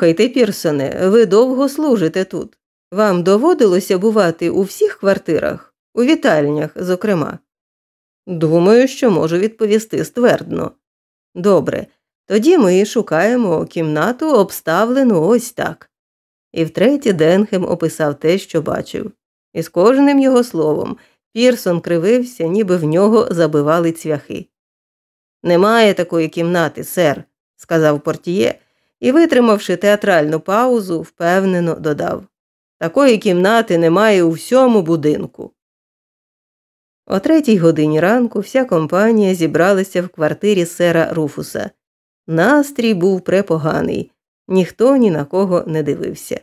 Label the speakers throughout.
Speaker 1: Хайте, Пірсоне, ви довго служите тут. Вам доводилося бувати у всіх квартирах, у вітальнях, зокрема. Думаю, що можу відповісти ствердно. Добре, тоді ми шукаємо кімнату, обставлену ось так. І втретє Денхем описав те, що бачив. І з кожним його словом Пірсон кривився, ніби в нього забивали цвяхи. Немає такої кімнати, сер, сказав портіє і, витримавши театральну паузу, впевнено додав Такої кімнати немає у всьому будинку. О третій годині ранку вся компанія зібралася в квартирі сера Руфуса. Настрій був препоганий, ніхто ні на кого не дивився.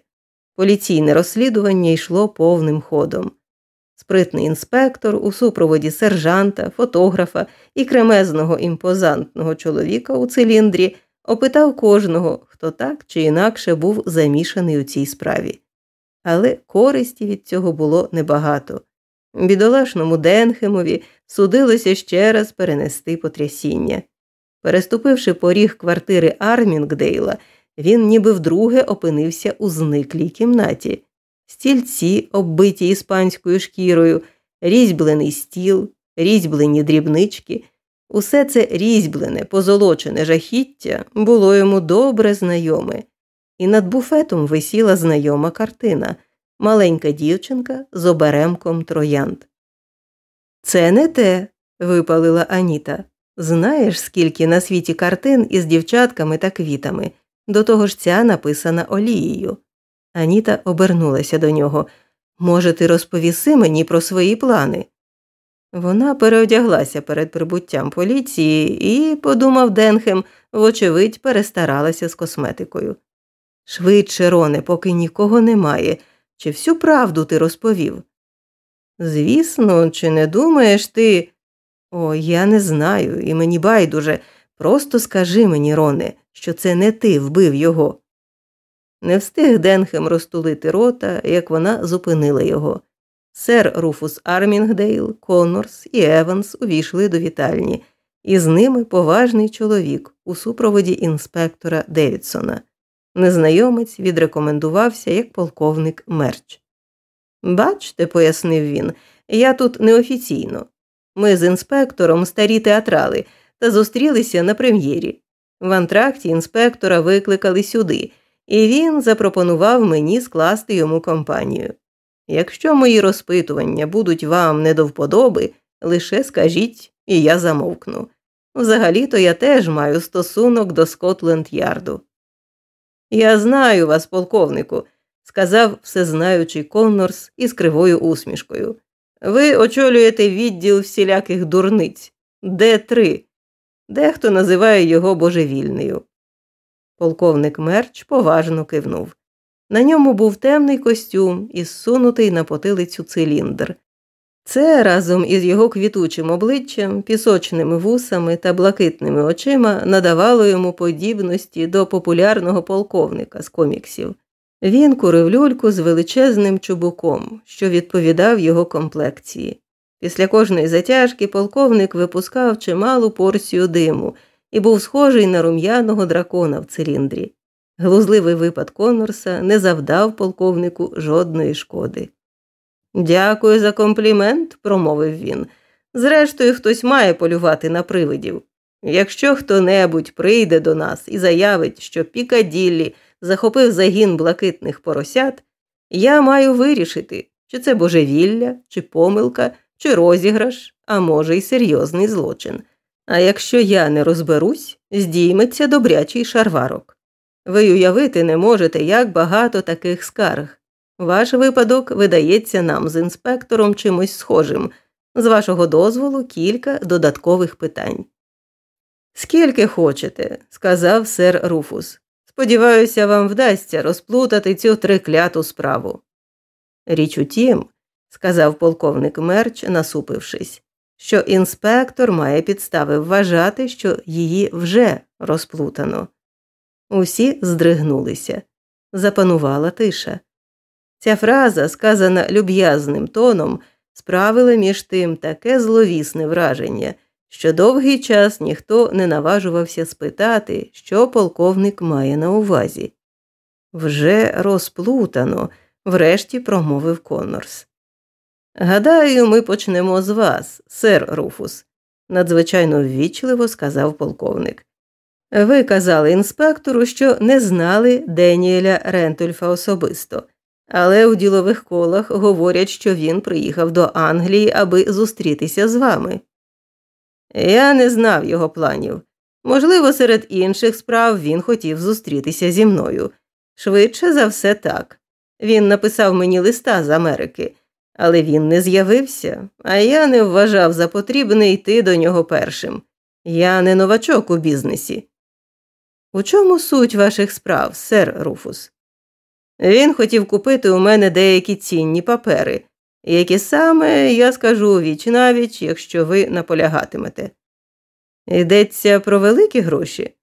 Speaker 1: Поліційне розслідування йшло повним ходом. Спритний інспектор у супроводі сержанта, фотографа і кремезного імпозантного чоловіка у циліндрі опитав кожного, хто так чи інакше був замішаний у цій справі. Але користі від цього було небагато. Бідолашному Денхемові судилося ще раз перенести потрясіння. Переступивши поріг квартири Армінгдейла, він ніби вдруге опинився у зниклій кімнаті. Стільці, оббиті іспанською шкірою, різьблений стіл, різьблені дрібнички, усе це різьблене, позолочене жахіття було йому добре знайоме, і над буфетом висіла знайома картина маленька дівчинка з оберемком троянд. Це не те, випалила Аніта. Знаєш, скільки на світі картин із дівчатками та квітами, до того ж ця написана олією. Аніта обернулася до нього. Може, ти розповіси мені про свої плани? Вона переодяглася перед прибуттям поліції і, подумав Денхем, вочевидь, перестаралася з косметикою. Швидше, Роне, поки нікого немає, чи всю правду ти розповів? Звісно, чи не думаєш ти. О, я не знаю, і мені байдуже. Просто скажи мені, Роне, що це не ти вбив його. Не встиг Денхем розтулити рота, як вона зупинила його. Сер Руфус Армінгдейл, Коннорс і Еванс увійшли до вітальні, і з ними поважний чоловік у супроводі інспектора Девідсона. Незнайомець відрекомендувався як полковник Мерч. Бачте, пояснив він, я тут неофіційно. Ми з інспектором старі театрали та зустрілися на прем'єрі. В антракті інспектора викликали сюди, і він запропонував мені скласти йому компанію. Якщо мої розпитування будуть вам не до вподоби, лише скажіть, і я замовкну. Взагалі то я теж маю стосунок до Скотленд Ярду. Я знаю вас, полковнику, сказав всезнаючий Коннорс із кривою усмішкою. Ви очолюєте відділ всіляких дурниць, Д3. Дехто називає його божевільною. Полковник Мерч поважно кивнув. На ньому був темний костюм і сунутий на потилицю циліндр. Це разом із його квітучим обличчям, пісочними вусами та блакитними очима надавало йому подібності до популярного полковника з коміксів. Він курив люльку з величезним чубуком, що відповідав його комплекції. Після кожної затяжки полковник випускав чималу порцію диму і був схожий на рум'яного дракона в циліндрі. Глузливий випад Конорса не завдав полковнику жодної шкоди. Дякую за комплімент, промовив він. Зрештою, хтось має полювати на привидів. Якщо хто небудь прийде до нас і заявить, що Пікаділлі захопив загін блакитних поросят, я маю вирішити, чи це божевілля, чи помилка, чи розіграш, а може, й серйозний злочин. А якщо я не розберусь, здійметься добрячий шарварок. Ви уявити не можете, як багато таких скарг. Ваш випадок видається нам з інспектором чимось схожим, з вашого дозволу кілька додаткових питань. Скільки хочете, сказав сер Руфус. Сподіваюся, вам вдасться розплутати цю трикляту справу. Річ у тім, сказав полковник Мерч, насупившись, що інспектор має підстави вважати, що її вже розплутано. Усі здригнулися. Запанувала тиша. Ця фраза, сказана люб'язним тоном, справила між тим таке зловісне враження, що довгий час ніхто не наважувався спитати, що полковник має на увазі. Вже розплутано, врешті промовив Коннорс. Гадаю, ми почнемо з вас, сер Руфус, надзвичайно ввічливо сказав полковник. Ви казали інспектору, що не знали Деніеля Рентульфа особисто, але у ділових колах говорять, що він приїхав до Англії, аби зустрітися з вами. Я не знав його планів. Можливо, серед інших справ він хотів зустрітися зі мною. Швидше за все так. Він написав мені листа з Америки, але він не з'явився, а я не вважав за потрібне йти до нього першим. Я не новачок у бізнесі. У чому суть ваших справ, сер Руфус? Він хотів купити у мене деякі цінні папери, які саме я скажу віч навіч, якщо ви наполягатимете. Йдеться про великі гроші?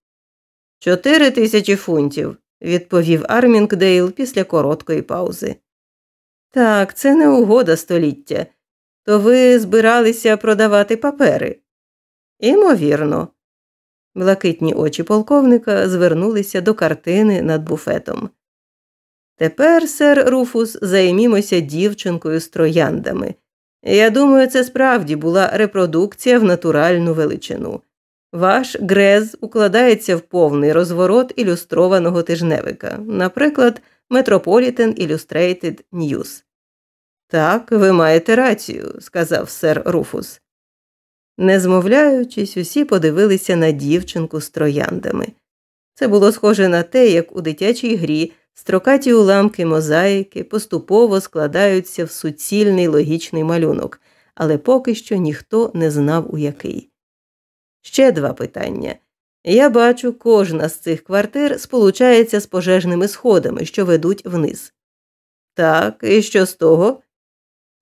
Speaker 1: Чотири тисячі фунтів, відповів Армінгдейл після короткої паузи. Так, це не угода століття. То ви збиралися продавати папери? Імовірно. Блакитні очі полковника звернулися до картини над буфетом. Тепер, сер Руфус, займімося дівчинкою з трояндами. Я думаю, це справді була репродукція в натуральну величину. Ваш грез укладається в повний розворот ілюстрованого тижневика, наприклад, Metropolitan Illustrated News. Так, ви маєте рацію, сказав сер Руфус. Не змовляючись, усі подивилися на дівчинку з трояндами. Це було схоже на те, як у дитячій грі строкаті уламки мозаїки поступово складаються в суцільний логічний малюнок, але поки що ніхто не знав у який. Ще два питання. Я бачу, кожна з цих квартир сполучається з пожежними сходами, що ведуть вниз. Так, і що з того?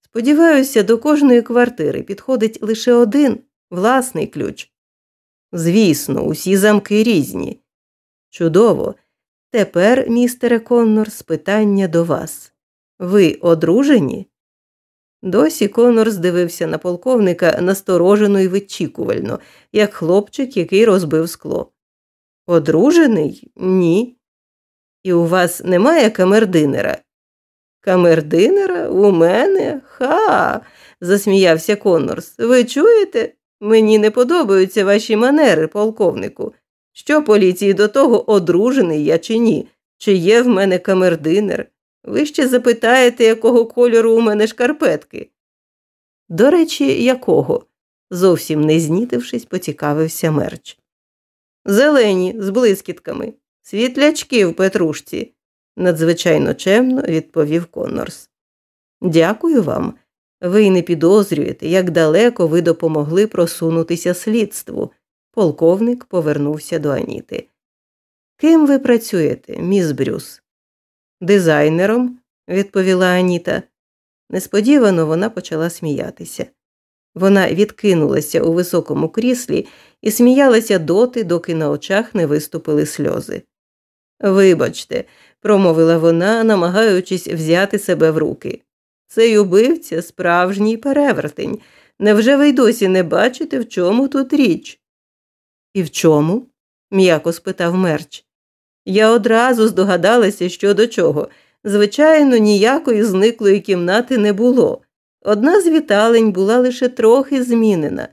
Speaker 1: Сподіваюся, до кожної квартири підходить лише один власний ключ. Звісно, усі замки різні. Чудово. Тепер, містере Коннорс, питання до вас. Ви одружені? Досі Конор здивився на полковника насторожено і вичікувально, як хлопчик, який розбив скло. Одружений? Ні. І у вас немає камердинера? Камердинера? У мене? Ха. засміявся Коннорс. Ви чуєте? Мені не подобаються ваші манери, полковнику. Що поліції до того, одружений я чи ні? Чи є в мене камердинер? Ви ще запитаєте, якого кольору у мене шкарпетки? До речі, якого? зовсім не знітившись, поцікавився мерч. Зелені, з блискітками, світлячки в петрушці, надзвичайно чемно відповів Коннорс. Дякую вам. Ви й не підозрюєте, як далеко ви допомогли просунутися слідству. Полковник повернувся до Аніти. Ким ви працюєте, міс Брюс? Дизайнером, відповіла Аніта. Несподівано вона почала сміятися. Вона відкинулася у високому кріслі і сміялася доти, доки на очах не виступили сльози. Вибачте, промовила вона, намагаючись взяти себе в руки. Цей убивця справжній перевертень. Невже ви й досі не бачите, в чому тут річ? І в чому? м'яко спитав мерч. Я одразу здогадалася, що до чого. Звичайно, ніякої зниклої кімнати не було. Одна з віталень була лише трохи змінена.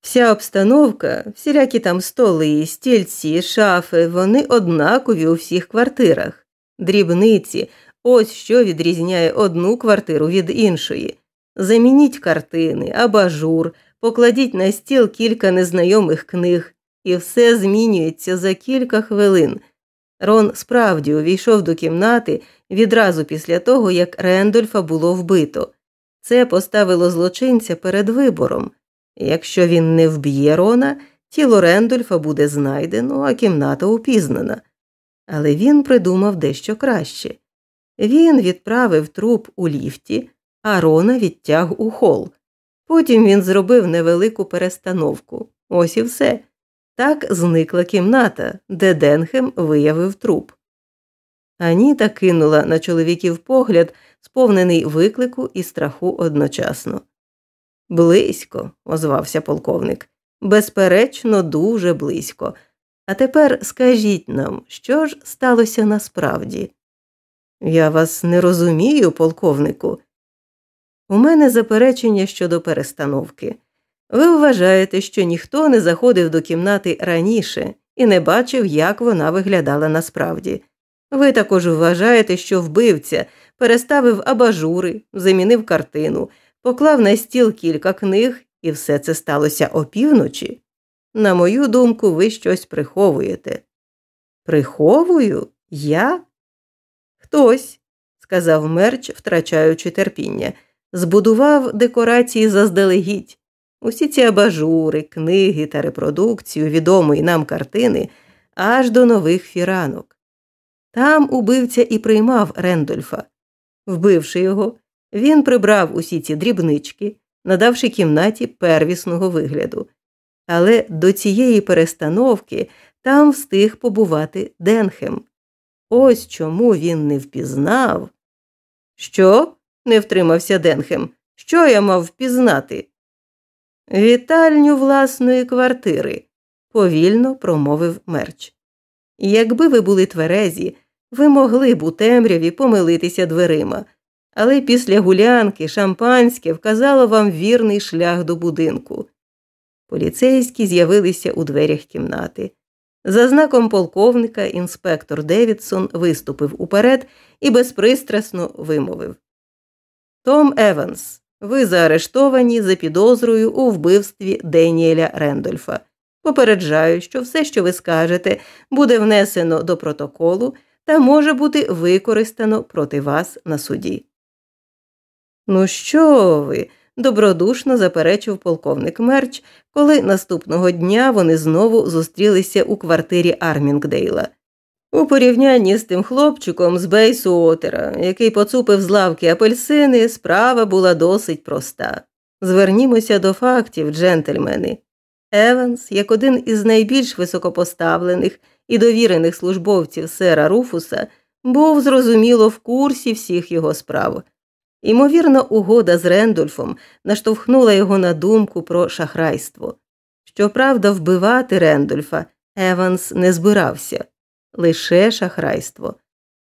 Speaker 1: Вся обстановка, всілякі там столи, стільці, шафи, вони однакові у всіх квартирах. Дрібниці, ось що відрізняє одну квартиру від іншої. Замініть картини, абажур, покладіть на стіл кілька незнайомих книг, і все змінюється за кілька хвилин. Рон справді увійшов до кімнати відразу після того, як Рендольфа було вбито. Це поставило злочинця перед вибором. Якщо він не вб'є Рона, тіло Рендольфа буде знайдено, а кімната упізнана. Але він придумав дещо краще. Він відправив труп у ліфті, а Рона відтяг у хол. Потім він зробив невелику перестановку. Ось і все. Так зникла кімната, де Денхем виявив труп. Аніта кинула на чоловіків погляд, сповнений виклику і страху одночасно. Близько, озвався полковник. Безперечно, дуже близько. А тепер скажіть нам, що ж сталося насправді? Я вас не розумію, полковнику. У мене заперечення щодо перестановки. Ви вважаєте, що ніхто не заходив до кімнати раніше і не бачив, як вона виглядала насправді. Ви також вважаєте, що вбивця переставив абажури, замінив картину, поклав на стіл кілька книг, і все це сталося опівночі. На мою думку, ви щось приховуєте. Приховую? Я? Хтось, сказав мерч, втрачаючи терпіння, збудував декорації заздалегідь. Усі ці абажури, книги та репродукцію відомої нам картини аж до нових фіранок. Там убивця і приймав Рендольфа. Вбивши його, він прибрав усі ці дрібнички, надавши кімнаті первісного вигляду. Але до цієї перестановки там встиг побувати Денхем. Ось чому він не впізнав. Що? не втримався Денхем. Що я мав впізнати? Вітальню власної квартири, повільно промовив мерч. Якби ви були тверезі, ви могли б у темряві помилитися дверима, але після гулянки шампанське вказало вам вірний шлях до будинку. Поліцейські з'явилися у дверях кімнати. За знаком полковника інспектор Девідсон виступив уперед і безпристрасно вимовив Том Еванс, ви заарештовані за підозрою у вбивстві Деніеля Рендольфа. Попереджаю, що все, що ви скажете, буде внесено до протоколу та може бути використано проти вас на суді. Ну, що ви? Добродушно заперечив полковник Мерч, коли наступного дня вони знову зустрілися у квартирі Армінгдейла. У порівнянні з тим хлопчиком з Бейсу Отера, який поцупив з лавки апельсини, справа була досить проста. Звернімося до фактів, джентльмени. Еванс, як один із найбільш високопоставлених і довірених службовців сера Руфуса, був зрозуміло в курсі всіх його справ. Імовірна угода з Рендольфом наштовхнула його на думку про шахрайство. Щоправда, вбивати Рендольфа Еванс не збирався лише шахрайство.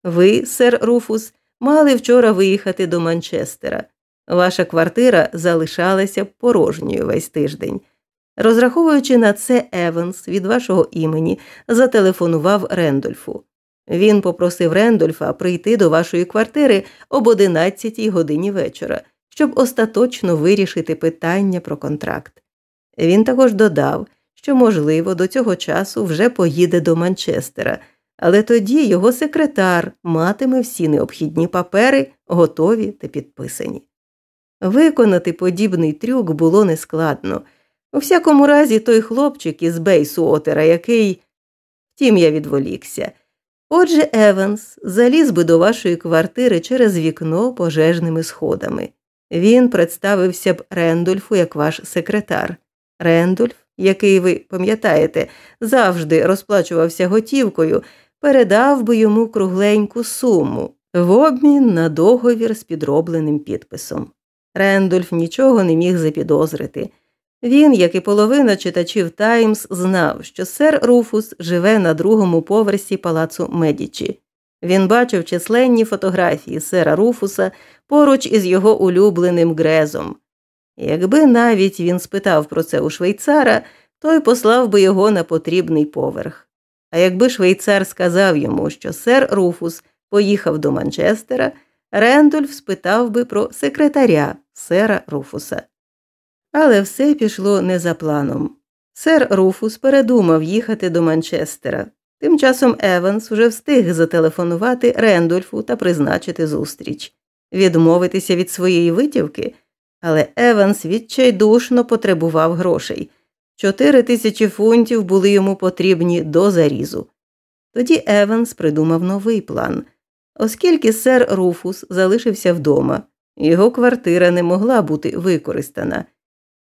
Speaker 1: Ви, сер Руфус, мали вчора виїхати до Манчестера. Ваша квартира залишалася порожньою весь тиждень. Розраховуючи на це, Еванс від вашого імені зателефонував Рендольфу. Він попросив Рендольфа прийти до вашої квартири об 11 годині вечора, щоб остаточно вирішити питання про контракт. Він також додав, що, можливо, до цього часу вже поїде до Манчестера, але тоді його секретар матиме всі необхідні папери, готові та підписані. Виконати подібний трюк було нескладно. У всякому разі, той хлопчик із Бейсу Отера, який. Втім, я відволікся. Отже, Еванс заліз би до вашої квартири через вікно пожежними сходами. Він представився б Рендольфу як ваш секретар. Рендольф, який ви пам'ятаєте, завжди розплачувався готівкою, передав би йому кругленьку суму в обмін на договір з підробленим підписом. Рендольф нічого не міг запідозрити. Він, як і половина читачів Таймс, знав, що сер Руфус живе на другому поверсі палацу Медічі. Він бачив численні фотографії сера Руфуса поруч із його улюбленим Грезом. Якби навіть він спитав про це у швейцара, той послав би його на потрібний поверх. А якби швейцар сказав йому, що сер Руфус поїхав до Манчестера, Рендольф спитав би про секретаря сера Руфуса. Але все пішло не за планом. Сер Руфус передумав їхати до Манчестера. Тим часом Еванс уже встиг зателефонувати Рендольфу та призначити зустріч, відмовитися від своєї витівки, але Еванс відчайдушно потребував грошей. Чотири тисячі фунтів були йому потрібні до зарізу. Тоді Еванс придумав новий план. Оскільки сер Руфус залишився вдома, його квартира не могла бути використана.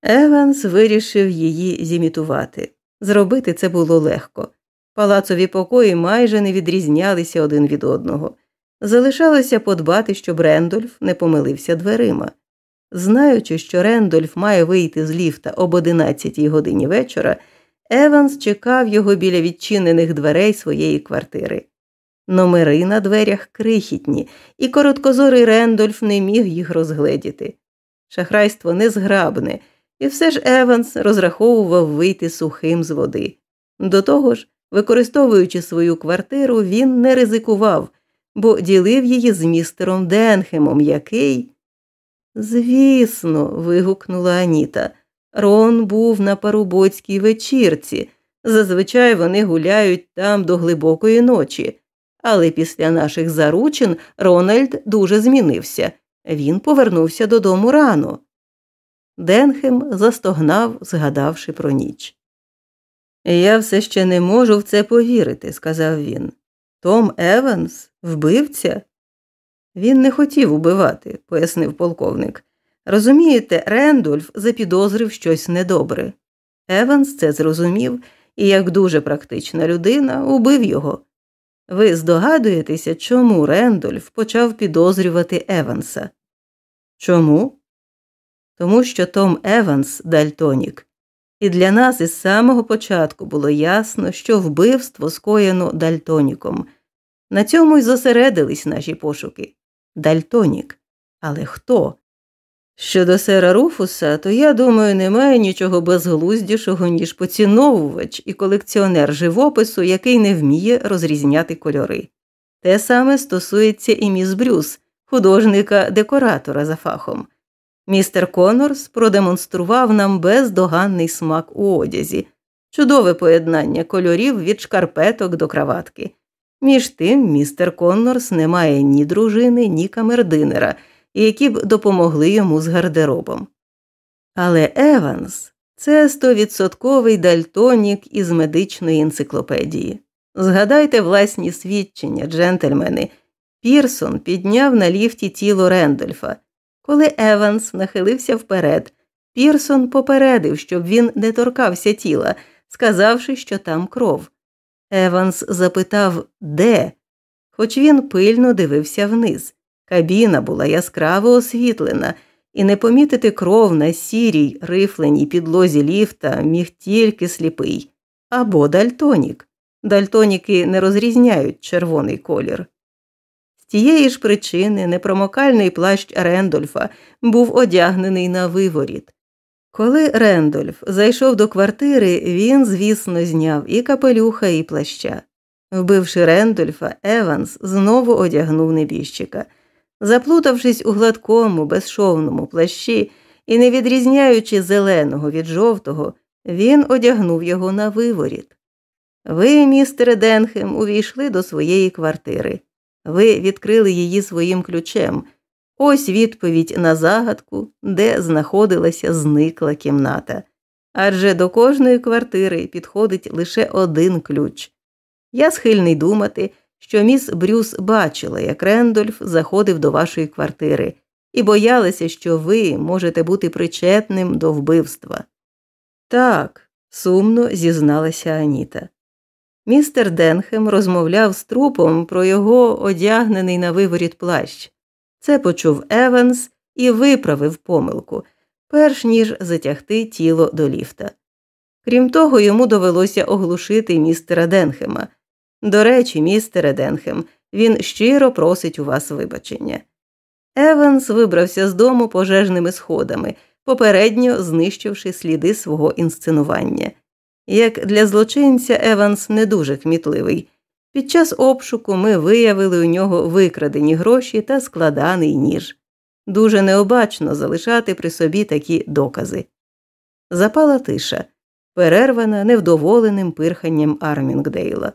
Speaker 1: Еванс вирішив її зімітувати. Зробити це було легко. Палацові покої майже не відрізнялися один від одного. Залишалося подбати, щоб Рендольф не помилився дверима. Знаючи, що Рендольф має вийти з ліфта об 11 годині вечора, Еванс чекав його біля відчинених дверей своєї квартири. Номери на дверях крихітні, і короткозорий Рендольф не міг їх розгледіти. Шахрайство незграбне, і все ж Еванс розраховував вийти сухим з води. До того ж, використовуючи свою квартиру, він не ризикував, бо ділив її з містером Денхемом, який. Звісно, вигукнула Аніта. Рон був на парубоцькій вечірці. Зазвичай вони гуляють там до глибокої ночі. Але після наших заручин Рональд дуже змінився. Він повернувся додому рано. Денхем застогнав, згадавши про ніч. Я все ще не можу в це повірити, сказав він. Том Еванс, вбивця? Він не хотів убивати, пояснив полковник. Розумієте, Рендольф запідозрив щось недобре. Еванс це зрозумів і, як дуже практична людина, убив його. Ви здогадуєтеся, чому Рендольф почав підозрювати Еванса? Чому? Тому що Том Еванс дальтонік, і для нас із самого початку було ясно, що вбивство скоєно дальтоніком. На цьому й зосередились наші пошуки. Дальтонік. Але хто? Щодо сера Руфуса, то я думаю, немає нічого безглуздішого, ніж поціновувач і колекціонер живопису, який не вміє розрізняти кольори. Те саме стосується і міс Брюс, художника-декоратора за фахом. Містер Коннорс продемонстрував нам бездоганний смак у одязі, чудове поєднання кольорів від шкарпеток до краватки. Між тим, містер Коннорс не має ні дружини, ні камердинера, які б допомогли йому з гардеробом. Але Еванс це стовідсотковий дальтонік із медичної енциклопедії. Згадайте власні свідчення, джентльмени. Пірсон підняв на ліфті тіло Рендольфа. Коли Еванс нахилився вперед, Пірсон попередив, щоб він не торкався тіла, сказавши, що там кров. Еванс запитав, де, хоч він пильно дивився вниз. Кабіна була яскраво освітлена, і не помітити кров на сірій, рифленій підлозі ліфта міг тільки сліпий або дальтонік. Дальтоніки не розрізняють червоний колір. Тієї ж причини непромокальний плащ Рендольфа був одягнений на виворіт. Коли Рендольф зайшов до квартири, він, звісно, зняв і капелюха, і плаща. Вбивши Рендольфа, Еванс знову одягнув небіжчика. Заплутавшись у гладкому, безшовному плащі і не відрізняючи зеленого від жовтого, він одягнув його на виворіт. Ви, містере Денхем, увійшли до своєї квартири. Ви відкрили її своїм ключем. Ось відповідь на загадку, де знаходилася зникла кімната. Адже до кожної квартири підходить лише один ключ. Я схильний думати, що міс Брюс бачила, як Рендольф заходив до вашої квартири, і боялася, що ви можете бути причетним до вбивства. Так, сумно зізналася Аніта. Містер Денхем розмовляв з трупом про його одягнений на виворіт плащ. Це почув Еванс і виправив помилку, перш ніж затягти тіло до ліфта. Крім того, йому довелося оглушити містера Денхема. До речі, містере Денхем, він щиро просить у вас вибачення. Еванс вибрався з дому пожежними сходами, попередньо знищивши сліди свого інсценування. Як для злочинця Еванс не дуже кмітливий. Під час обшуку ми виявили у нього викрадені гроші та складаний ніж. Дуже необачно залишати при собі такі докази. Запала тиша, перервана невдоволеним пирханням Армінгдейла.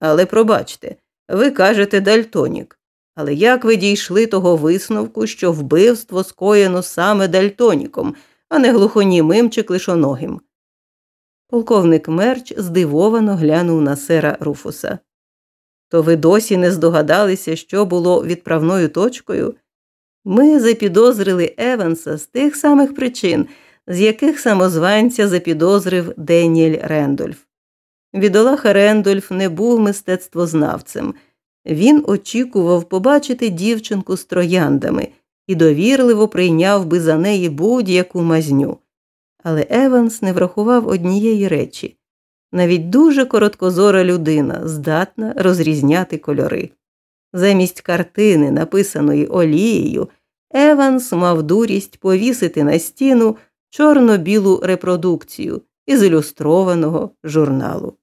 Speaker 1: Але пробачте, ви кажете Дальтонік. Але як ви дійшли того висновку, що вбивство скоєно саме Дальтоніком, а не глухонімим чи клишоногим? Полковник Мерч здивовано глянув на сера Руфуса. То ви досі не здогадалися, що було відправною точкою? Ми запідозрили Еванса з тих самих причин, з яких самозванця запідозрив Деніель Рендольф. Відолаха Рендольф не був мистецтвознавцем. Він очікував побачити дівчинку з трояндами і довірливо прийняв би за неї будь-яку мазню. Але Еванс не врахував однієї речі Навіть дуже короткозора людина здатна розрізняти кольори. Замість картини, написаної олією, Еванс мав дурість повісити на стіну чорно-білу репродукцію із ілюстрованого журналу.